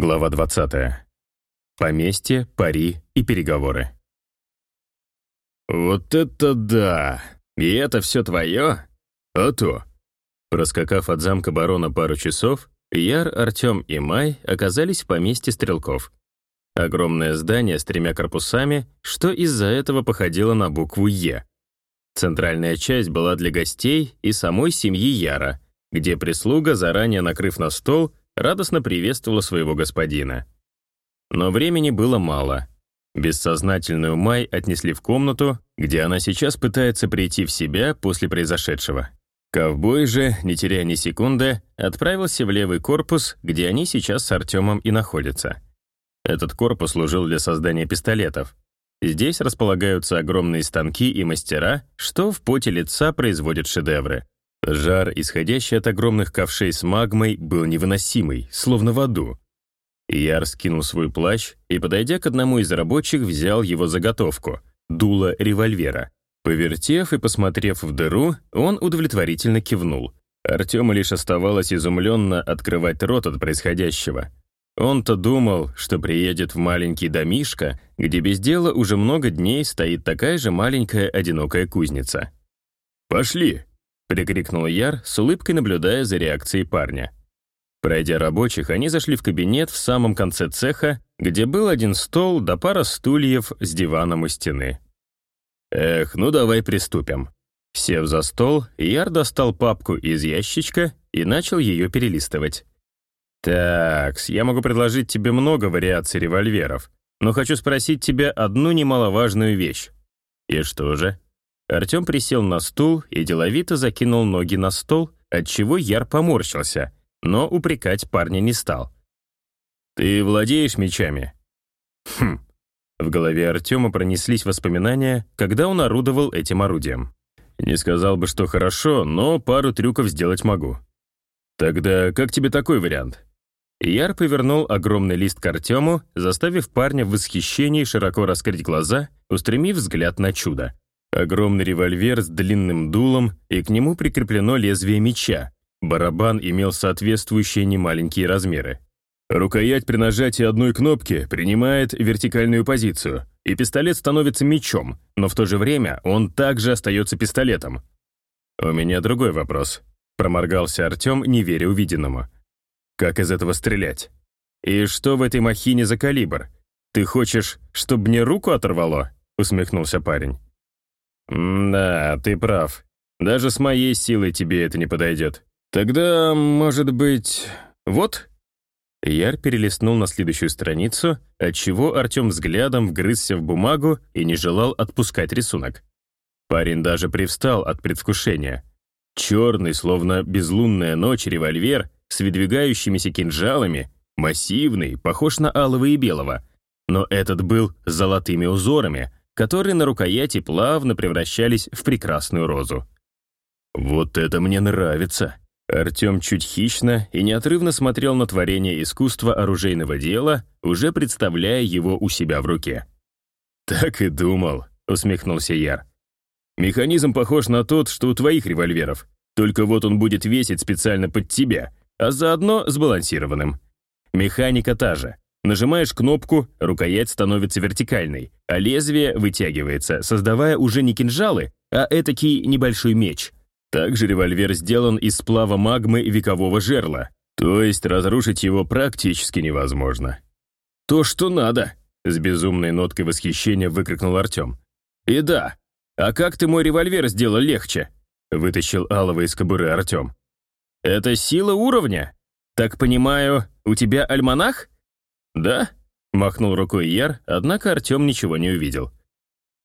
Глава 20. Поместье, пари и переговоры. «Вот это да! И это все твое? А то!» Проскакав от замка барона пару часов, Яр, Артем и Май оказались в поместье стрелков. Огромное здание с тремя корпусами, что из-за этого походило на букву «Е». Центральная часть была для гостей и самой семьи Яра, где прислуга, заранее накрыв на стол, радостно приветствовала своего господина. Но времени было мало. Бессознательную Май отнесли в комнату, где она сейчас пытается прийти в себя после произошедшего. Ковбой же, не теряя ни секунды, отправился в левый корпус, где они сейчас с Артемом и находятся. Этот корпус служил для создания пистолетов. Здесь располагаются огромные станки и мастера, что в поте лица производят шедевры. Жар, исходящий от огромных ковшей с магмой, был невыносимый, словно в аду. Яр скинул свой плащ и, подойдя к одному из рабочих, взял его заготовку — дуло револьвера. Повертев и посмотрев в дыру, он удовлетворительно кивнул. Артему лишь оставалось изумленно открывать рот от происходящего. Он-то думал, что приедет в маленький домишко, где без дела уже много дней стоит такая же маленькая одинокая кузница. «Пошли!» Прикрикнул Яр, с улыбкой наблюдая за реакцией парня. Пройдя рабочих, они зашли в кабинет в самом конце цеха, где был один стол да пара стульев с диваном у стены. «Эх, ну давай приступим». Сев за стол, Яр достал папку из ящичка и начал ее перелистывать. «Такс, я могу предложить тебе много вариаций револьверов, но хочу спросить тебя одну немаловажную вещь». «И что же?» Артем присел на стул и деловито закинул ноги на стол, отчего Яр поморщился, но упрекать парня не стал. «Ты владеешь мечами?» «Хм». В голове Артема пронеслись воспоминания, когда он орудовал этим орудием. Не сказал бы, что хорошо, но пару трюков сделать могу. «Тогда как тебе такой вариант?» Яр повернул огромный лист к Артему, заставив парня в восхищении широко раскрыть глаза, устремив взгляд на чудо. Огромный револьвер с длинным дулом, и к нему прикреплено лезвие меча. Барабан имел соответствующие немаленькие размеры. Рукоять при нажатии одной кнопки принимает вертикальную позицию, и пистолет становится мечом, но в то же время он также остается пистолетом. «У меня другой вопрос», — проморгался Артем, не веря увиденному. «Как из этого стрелять? И что в этой махине за калибр? Ты хочешь, чтобы мне руку оторвало?» — усмехнулся парень. «Да, ты прав. Даже с моей силой тебе это не подойдет. Тогда, может быть, вот?» Яр перелистнул на следующую страницу, отчего Артем взглядом вгрызся в бумагу и не желал отпускать рисунок. Парень даже привстал от предвкушения. Черный, словно безлунная ночь, револьвер с выдвигающимися кинжалами, массивный, похож на алого и белого. Но этот был с золотыми узорами, которые на рукояти плавно превращались в прекрасную розу. «Вот это мне нравится!» Артем чуть хищно и неотрывно смотрел на творение искусства оружейного дела, уже представляя его у себя в руке. «Так и думал», — усмехнулся Яр. «Механизм похож на тот, что у твоих револьверов, только вот он будет весить специально под тебя, а заодно сбалансированным. Механика та же, Нажимаешь кнопку, рукоять становится вертикальной, а лезвие вытягивается, создавая уже не кинжалы, а этакий небольшой меч. Также револьвер сделан из сплава магмы векового жерла, то есть разрушить его практически невозможно. «То, что надо!» — с безумной ноткой восхищения выкрикнул Артем. «И да, а как ты мой револьвер сделал легче?» — вытащил алого из кобуры Артем. «Это сила уровня? Так понимаю, у тебя альманах?» «Да?» — махнул рукой Яр, однако Артем ничего не увидел.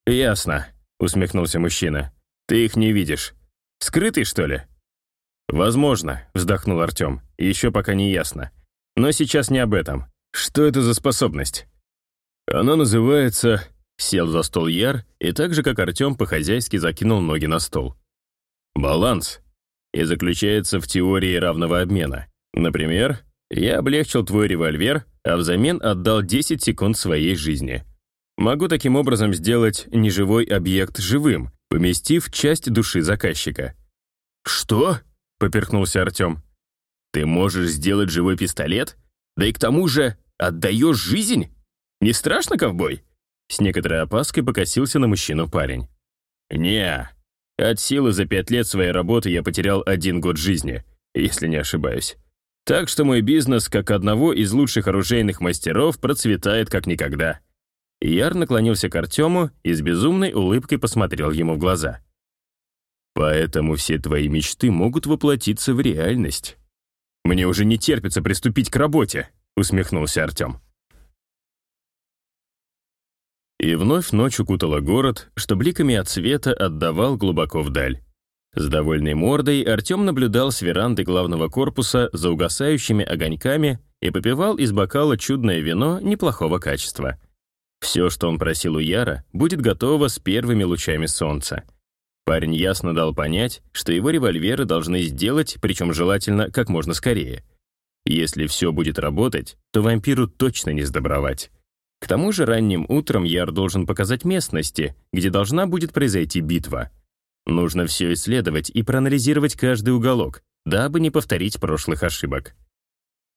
«Ясно», — усмехнулся мужчина. «Ты их не видишь. Скрытый, что ли?» «Возможно», — вздохнул Артем. «Еще пока не ясно. Но сейчас не об этом. Что это за способность?» «Она называется...» Сел за стол Яр и так же, как Артем, по-хозяйски закинул ноги на стол. «Баланс» и заключается в теории равного обмена. Например, я облегчил твой револьвер, а взамен отдал 10 секунд своей жизни. Могу таким образом сделать неживой объект живым, поместив часть души заказчика. «Что?» — поперхнулся Артем. «Ты можешь сделать живой пистолет? Да и к тому же отдаешь жизнь? Не страшно, ковбой?» С некоторой опаской покосился на мужчину парень. «Не, от силы за пять лет своей работы я потерял один год жизни, если не ошибаюсь. Так что мой бизнес, как одного из лучших оружейных мастеров, процветает как никогда». Яр наклонился к Артему и с безумной улыбкой посмотрел ему в глаза. «Поэтому все твои мечты могут воплотиться в реальность. Мне уже не терпится приступить к работе», — усмехнулся Артем. И вновь ночь укутала город, что бликами от света отдавал глубоко вдаль. С довольной мордой Артем наблюдал с веранды главного корпуса за угасающими огоньками и попивал из бокала чудное вино неплохого качества. Все, что он просил у Яра, будет готово с первыми лучами солнца. Парень ясно дал понять, что его револьверы должны сделать, причем желательно как можно скорее. Если все будет работать, то вампиру точно не сдобровать. К тому же ранним утром Яр должен показать местности, где должна будет произойти битва. Нужно все исследовать и проанализировать каждый уголок, дабы не повторить прошлых ошибок.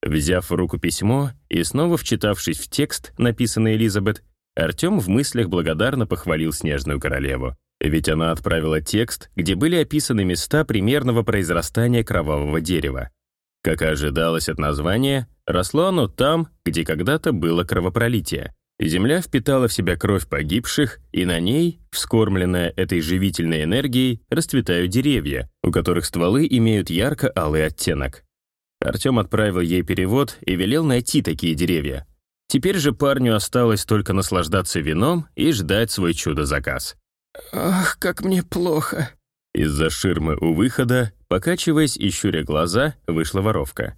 Взяв в руку письмо и снова вчитавшись в текст, написанный Элизабет, Артем в мыслях благодарно похвалил Снежную Королеву. Ведь она отправила текст, где были описаны места примерного произрастания кровавого дерева. Как и ожидалось от названия, росло оно там, где когда-то было кровопролитие. Земля впитала в себя кровь погибших, и на ней, вскормленная этой живительной энергией, расцветают деревья, у которых стволы имеют ярко-алый оттенок. Артем отправил ей перевод и велел найти такие деревья. Теперь же парню осталось только наслаждаться вином и ждать свой чудо-заказ. «Ах, как мне плохо!» Из-за ширмы у выхода, покачиваясь и щуря глаза, вышла воровка.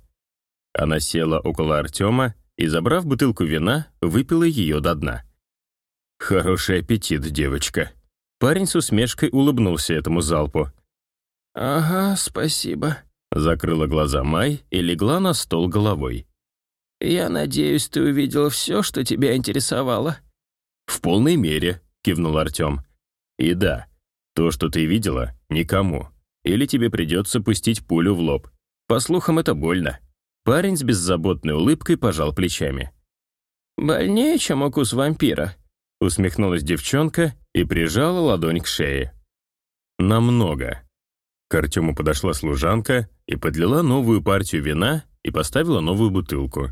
Она села около Артема и, забрав бутылку вина, выпила ее до дна. «Хороший аппетит, девочка». Парень с усмешкой улыбнулся этому залпу. «Ага, спасибо», — закрыла глаза Май и легла на стол головой. «Я надеюсь, ты увидела все, что тебя интересовало». «В полной мере», — кивнул Артем. «И да, то, что ты видела, никому. Или тебе придется пустить пулю в лоб. По слухам, это больно». Парень с беззаботной улыбкой пожал плечами. «Больнее, чем укус вампира», — усмехнулась девчонка и прижала ладонь к шее. «Намного». К Артему подошла служанка и подлила новую партию вина и поставила новую бутылку.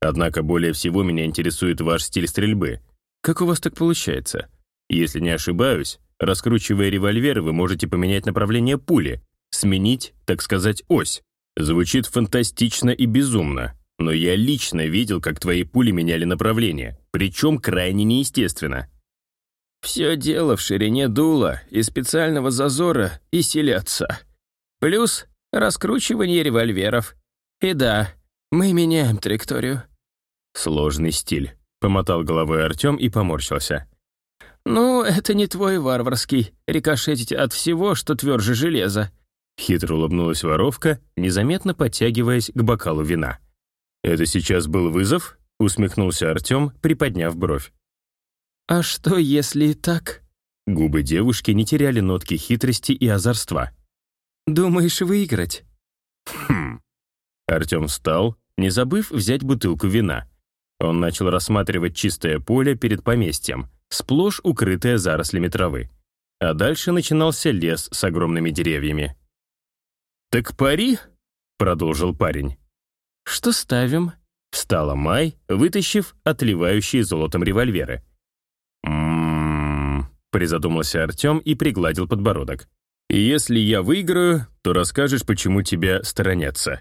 «Однако более всего меня интересует ваш стиль стрельбы. Как у вас так получается? Если не ошибаюсь, Раскручивая револьвер, вы можете поменять направление пули, сменить, так сказать, ось. Звучит фантастично и безумно, но я лично видел, как твои пули меняли направление, причем крайне неестественно. Все дело в ширине дула и специального зазора и силе отца. Плюс раскручивание револьверов. И да, мы меняем траекторию. Сложный стиль, помотал головой Артем и поморщился. «Ну, это не твой варварский, рикошетить от всего, что тверже железа». Хитро улыбнулась воровка, незаметно подтягиваясь к бокалу вина. «Это сейчас был вызов?» — усмехнулся Артем, приподняв бровь. «А что, если и так?» Губы девушки не теряли нотки хитрости и озорства. «Думаешь выиграть?» «Хм». Артем встал, не забыв взять бутылку вина. Он начал рассматривать чистое поле перед поместьем, сплошь укрытая зарослями травы. А дальше начинался лес с огромными деревьями. «Так пари?» — продолжил парень. «Что ставим?» — встала Май, вытащив отливающие золотом револьверы. «М-м-м», призадумался Артем и пригладил подбородок. «Если я выиграю, то расскажешь, почему тебя сторонятся».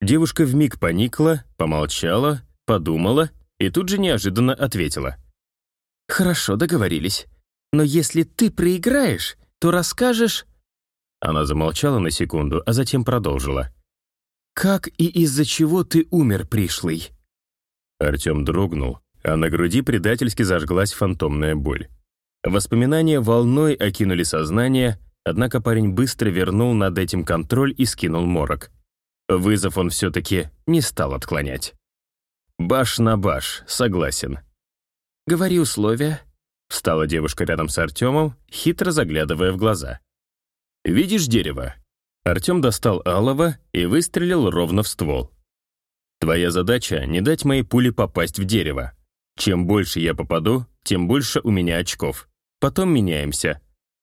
Девушка вмиг поникла, помолчала, подумала и тут же неожиданно ответила. «Хорошо, договорились. Но если ты проиграешь, то расскажешь...» Она замолчала на секунду, а затем продолжила. «Как и из-за чего ты умер, пришлый?» Артем дрогнул, а на груди предательски зажглась фантомная боль. Воспоминания волной окинули сознание, однако парень быстро вернул над этим контроль и скинул морок. Вызов он все-таки не стал отклонять. Баш на баш, согласен. «Говори условия». Встала девушка рядом с Артемом, хитро заглядывая в глаза. «Видишь дерево?» Артем достал алого и выстрелил ровно в ствол. Твоя задача — не дать моей пуле попасть в дерево. Чем больше я попаду, тем больше у меня очков. Потом меняемся.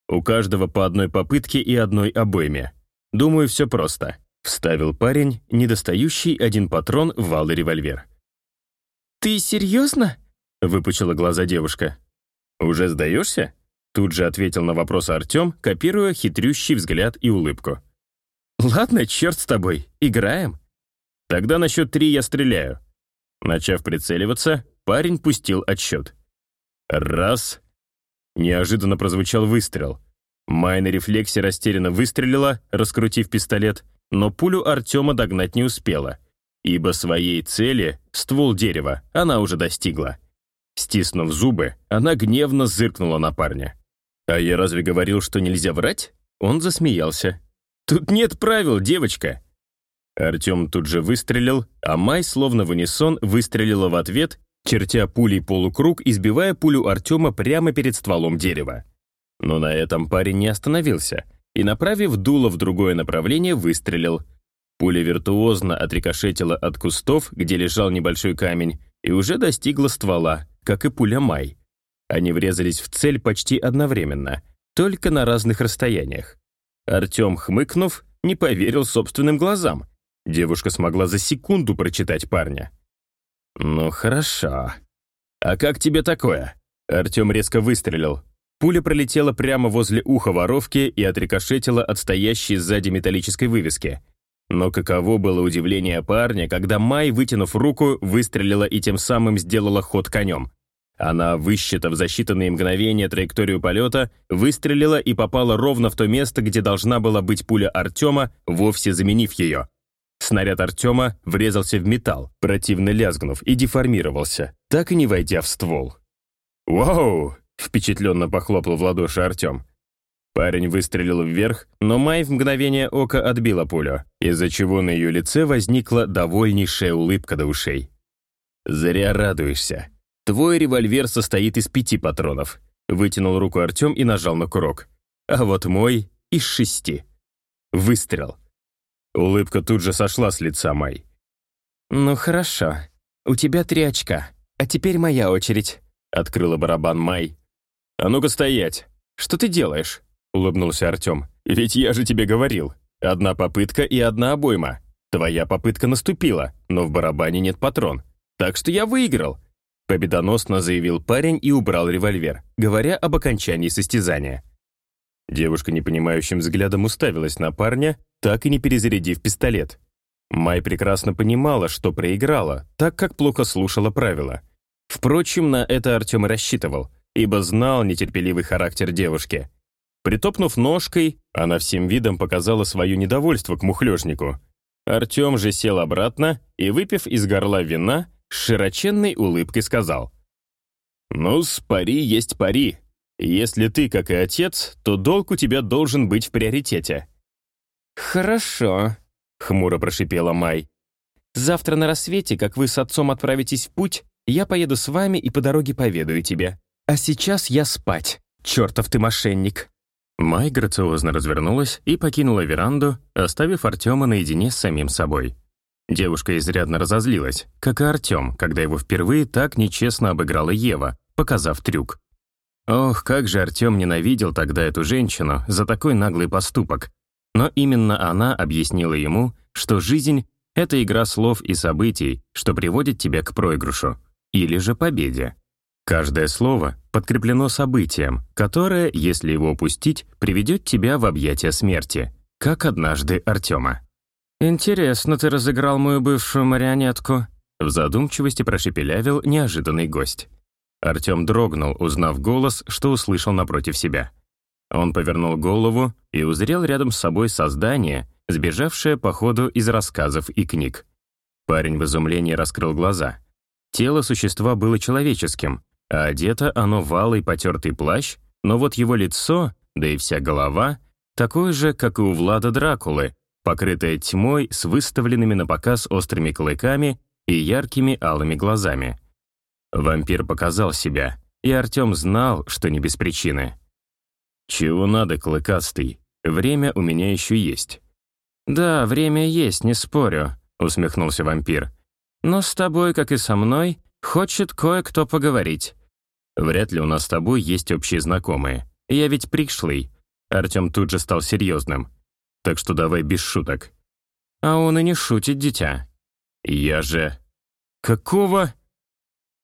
У каждого по одной попытке и одной обойме. Думаю, все просто. Вставил парень, недостающий один патрон в валый револьвер. «Ты серьезно?» — выпучила глаза девушка. «Уже сдаешься?» Тут же ответил на вопрос Артем, копируя хитрющий взгляд и улыбку. «Ладно, черт с тобой, играем». «Тогда на счет три я стреляю». Начав прицеливаться, парень пустил отсчет. Раз. Неожиданно прозвучал выстрел. Май на рефлексе растерянно выстрелила, раскрутив пистолет, но пулю Артема догнать не успела, ибо своей цели, ствол дерева, она уже достигла. Стиснув зубы, она гневно зыркнула на парня. «А я разве говорил, что нельзя врать?» Он засмеялся. «Тут нет правил, девочка!» Артем тут же выстрелил, а Май, словно в унисон, выстрелила в ответ, чертя пулей полукруг и сбивая пулю Артема прямо перед стволом дерева. Но на этом парень не остановился и, направив дуло в другое направление, выстрелил. Пуля виртуозно отрикошетила от кустов, где лежал небольшой камень, и уже достигла ствола, как и пуля Май. Они врезались в цель почти одновременно, только на разных расстояниях. Артем, хмыкнув, не поверил собственным глазам. Девушка смогла за секунду прочитать парня. «Ну хорошо. А как тебе такое?» Артем резко выстрелил. Пуля пролетела прямо возле уха воровки и отрикошетила от стоящей сзади металлической вывески. Но каково было удивление парня, когда Май, вытянув руку, выстрелила и тем самым сделала ход конем. Она, высчитав за считанные мгновения траекторию полета, выстрелила и попала ровно в то место, где должна была быть пуля Артема, вовсе заменив ее. Снаряд Артема врезался в металл, противно лязгнув, и деформировался, так и не войдя в ствол. «Вау!» — впечатленно похлопал в ладоши Артем. Парень выстрелил вверх, но Май в мгновение ока отбила пулю, из-за чего на ее лице возникла довольнейшая улыбка до ушей. «Зря радуешься. Твой револьвер состоит из пяти патронов». Вытянул руку Артем и нажал на курок. «А вот мой — из шести». Выстрел. Улыбка тут же сошла с лица Май. «Ну хорошо. У тебя три очка. А теперь моя очередь», — открыла барабан Май. «А ну-ка стоять. Что ты делаешь?» — улыбнулся Артем. «Ведь я же тебе говорил. Одна попытка и одна обойма. Твоя попытка наступила, но в барабане нет патрон. Так что я выиграл!» Победоносно заявил парень и убрал револьвер, говоря об окончании состязания. Девушка непонимающим взглядом уставилась на парня, так и не перезарядив пистолет. Май прекрасно понимала, что проиграла, так как плохо слушала правила. Впрочем, на это Артем рассчитывал, ибо знал нетерпеливый характер девушки. Притопнув ножкой, она всем видом показала свое недовольство к мухлёжнику. Артем же сел обратно и, выпив из горла вина, с широченной улыбкой сказал. «Ну, с пари есть пари. Если ты, как и отец, то долг у тебя должен быть в приоритете». «Хорошо», — хмуро прошипела Май. «Завтра на рассвете, как вы с отцом отправитесь в путь, я поеду с вами и по дороге поведаю тебе. А сейчас я спать. Чертов ты мошенник». Май грациозно развернулась и покинула веранду, оставив Артема наедине с самим собой. Девушка изрядно разозлилась, как и Артем, когда его впервые так нечестно обыграла Ева, показав трюк. Ох, как же Артем ненавидел тогда эту женщину за такой наглый поступок. Но именно она объяснила ему, что жизнь — это игра слов и событий, что приводит тебя к проигрышу, или же победе. Каждое слово подкреплено событием, которое, если его упустить, приведет тебя в объятия смерти, как однажды Артема. «Интересно ты разыграл мою бывшую марионетку», в задумчивости прошепелявил неожиданный гость. Артем дрогнул, узнав голос, что услышал напротив себя. Он повернул голову и узрел рядом с собой создание, сбежавшее по ходу из рассказов и книг. Парень в изумлении раскрыл глаза. Тело существа было человеческим, а одето оно в алый потертый плащ, но вот его лицо, да и вся голова, такое же, как и у Влада Дракулы, покрытая тьмой с выставленными на показ острыми клыками и яркими алыми глазами. Вампир показал себя, и Артем знал, что не без причины. «Чего надо, клыкастый? Время у меня еще есть». «Да, время есть, не спорю», — усмехнулся вампир. но с тобой, как и со мной, хочет кое-кто поговорить». «Вряд ли у нас с тобой есть общие знакомые. Я ведь пришлый». Артем тут же стал серьезным. «Так что давай без шуток». «А он и не шутит, дитя». «Я же...» «Какого...»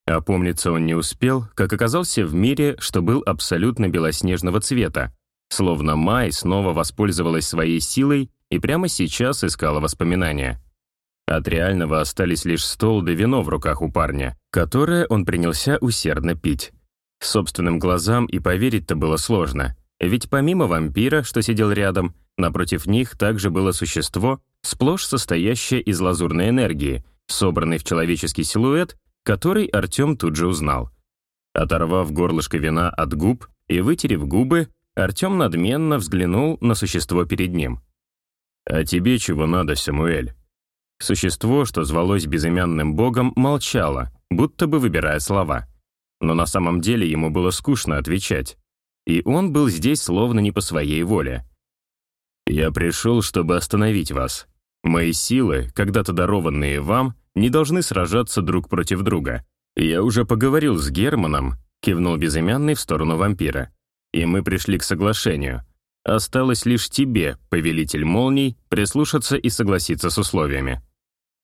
Опомниться он не успел, как оказался в мире, что был абсолютно белоснежного цвета, словно Май снова воспользовалась своей силой и прямо сейчас искала воспоминания. От реального остались лишь стол да вино в руках у парня, которое он принялся усердно пить. Собственным глазам и поверить-то было сложно, ведь помимо вампира, что сидел рядом, напротив них также было существо, сплошь состоящее из лазурной энергии, собранной в человеческий силуэт, который Артем тут же узнал. Оторвав горлышко вина от губ и вытерев губы, Артем надменно взглянул на существо перед ним. «А тебе чего надо, Самуэль?» Существо, что звалось безымянным богом, молчало, будто бы выбирая слова. Но на самом деле ему было скучно отвечать. И он был здесь словно не по своей воле. «Я пришел, чтобы остановить вас. Мои силы, когда-то дарованные вам, не должны сражаться друг против друга. Я уже поговорил с Германом», кивнул безымянный в сторону вампира. «И мы пришли к соглашению. Осталось лишь тебе, повелитель молний, прислушаться и согласиться с условиями».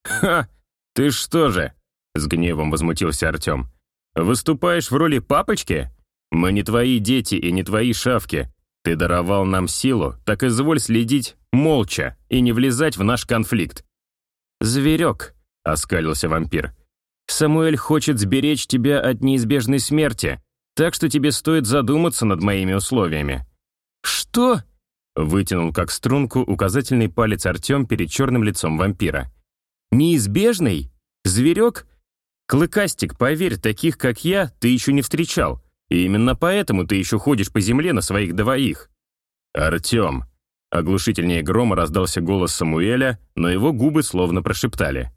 «Ха! Ты что же?» — с гневом возмутился Артем. «Выступаешь в роли папочки? Мы не твои дети и не твои шавки. Ты даровал нам силу, так изволь следить молча и не влезать в наш конфликт». «Зверек», — оскалился вампир. «Самуэль хочет сберечь тебя от неизбежной смерти, так что тебе стоит задуматься над моими условиями». «Что?» — вытянул как струнку указательный палец Артем перед черным лицом вампира. Неизбежный? Зверек? Клыкастик, поверь, таких, как я, ты еще не встречал. И именно поэтому ты еще ходишь по земле на своих двоих. Артем. Оглушительнее грома раздался голос Самуэля, но его губы словно прошептали.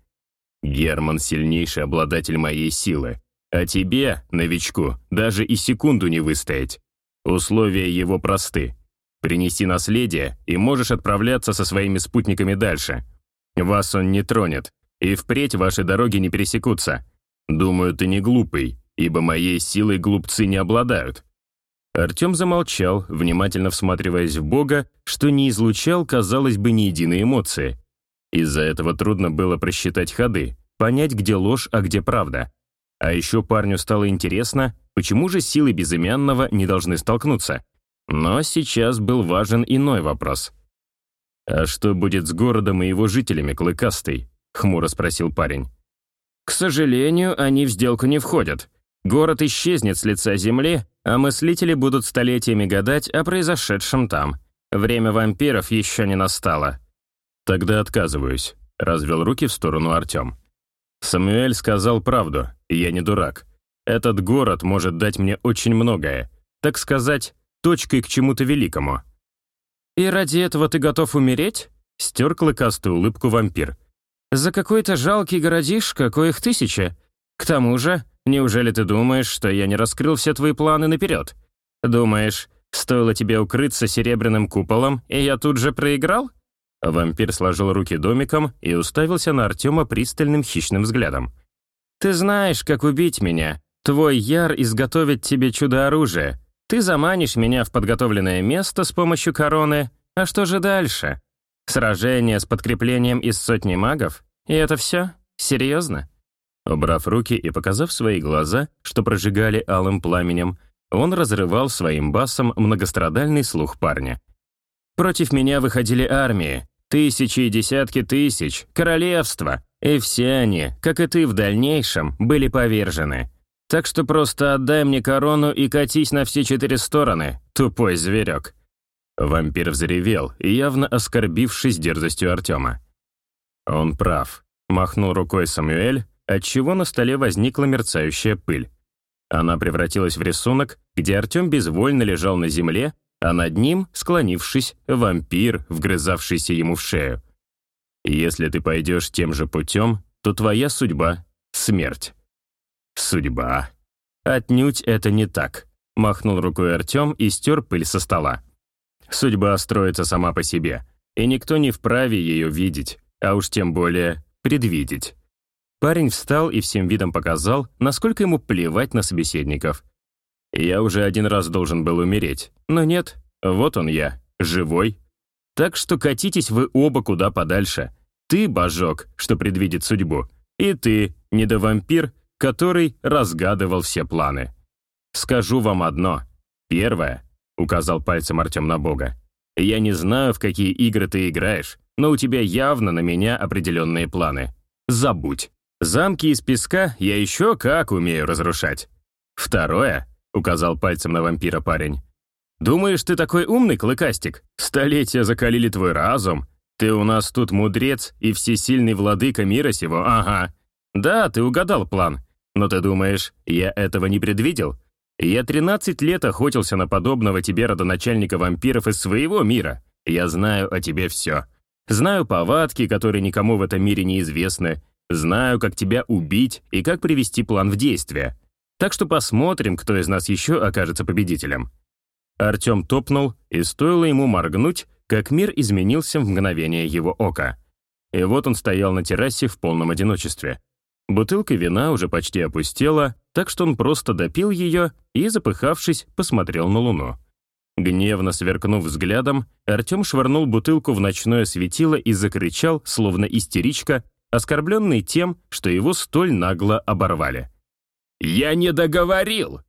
«Герман — сильнейший обладатель моей силы. А тебе, новичку, даже и секунду не выстоять. Условия его просты. Принеси наследие, и можешь отправляться со своими спутниками дальше. Вас он не тронет, и впредь ваши дороги не пересекутся. Думаю, ты не глупый, ибо моей силой глупцы не обладают». Артем замолчал, внимательно всматриваясь в Бога, что не излучал, казалось бы, ни единой эмоции. Из-за этого трудно было просчитать ходы, понять, где ложь, а где правда. А еще парню стало интересно, почему же силы безымянного не должны столкнуться. Но сейчас был важен иной вопрос. «А что будет с городом и его жителями, Клыкастый?» — хмуро спросил парень. «К сожалению, они в сделку не входят. Город исчезнет с лица земли, а мыслители будут столетиями гадать о произошедшем там. Время вампиров еще не настало». «Тогда отказываюсь», — развел руки в сторону Артем. «Самуэль сказал правду, и я не дурак. Этот город может дать мне очень многое, так сказать, точкой к чему-то великому». «И ради этого ты готов умереть?» — стер клыкастую улыбку вампир. «За какой-то жалкий городишко, коих тысяча. К тому же, неужели ты думаешь, что я не раскрыл все твои планы наперед? Думаешь, стоило тебе укрыться серебряным куполом, и я тут же проиграл?» Вампир сложил руки домиком и уставился на Артема пристальным хищным взглядом. «Ты знаешь, как убить меня. Твой яр изготовит тебе чудо-оружие. Ты заманишь меня в подготовленное место с помощью короны, а что же дальше? Сражение с подкреплением из сотни магов? И это все? Серьезно? Убрав руки и показав свои глаза, что прожигали алым пламенем, он разрывал своим басом многострадальный слух парня. «Против меня выходили армии, тысячи и десятки тысяч, королевства, и все они, как и ты в дальнейшем, были повержены. Так что просто отдай мне корону и катись на все четыре стороны, тупой зверек». Вампир взревел, явно оскорбившись дерзостью Артема. «Он прав», — махнул рукой Самуэль, отчего на столе возникла мерцающая пыль. Она превратилась в рисунок, где Артем безвольно лежал на земле, а над ним, склонившись, вампир, вгрызавшийся ему в шею. «Если ты пойдешь тем же путем, то твоя судьба — смерть». «Судьба?» «Отнюдь это не так», — махнул рукой Артем и стер пыль со стола. «Судьба строится сама по себе, и никто не вправе ее видеть, а уж тем более предвидеть». Парень встал и всем видом показал, насколько ему плевать на собеседников. Я уже один раз должен был умереть, но нет, вот он я, живой. Так что катитесь вы оба куда подальше. Ты, божок, что предвидит судьбу, и ты, недовампир, который разгадывал все планы. Скажу вам одно. Первое, указал пальцем Артем на Бога. Я не знаю, в какие игры ты играешь, но у тебя явно на меня определенные планы. Забудь. Замки из песка я еще как умею разрушать. Второе, указал пальцем на вампира парень. Думаешь, ты такой умный, клыкастик? Столетия закалили твой разум. Ты у нас тут мудрец и всесильный владыка мира сего, ага. Да, ты угадал план. Но ты думаешь, я этого не предвидел? Я 13 лет охотился на подобного тебе родоначальника вампиров из своего мира. Я знаю о тебе все. Знаю повадки, которые никому в этом мире не известны. Знаю, как тебя убить и как привести план в действие. Так что посмотрим, кто из нас еще окажется победителем». Артем топнул, и стоило ему моргнуть, как мир изменился в мгновение его ока. И вот он стоял на террасе в полном одиночестве. Бутылка вина уже почти опустела, так что он просто допил ее и, запыхавшись, посмотрел на луну. Гневно сверкнув взглядом, Артем швырнул бутылку в ночное светило и закричал, словно истеричка, оскорбленный тем, что его столь нагло оборвали. «Я не договорил!»